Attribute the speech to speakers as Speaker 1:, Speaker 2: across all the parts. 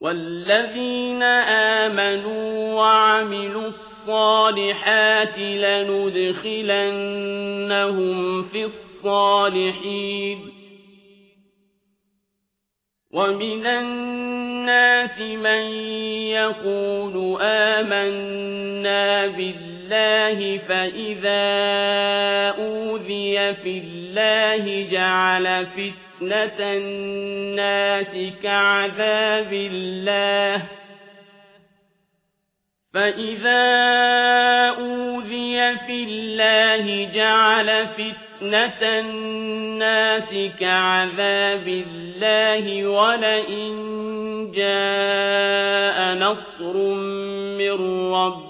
Speaker 1: والذين آمنوا وعملوا الصالحات لندخلنهم في الصالحين ومن الناس من يقول آمنا بالله فإذا أوذي في الله جعل فتنة الناس كعذاب الله. فإذا أوذي في الله جعل فتنة الناس كعذاب الله. ولئن جاء نصر من ربك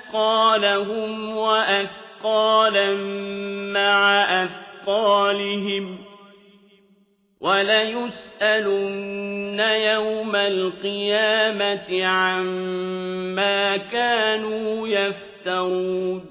Speaker 1: أثقالهم وأثقالا مع أثقالهم وليسألن يوم القيامة عما كانوا يفترون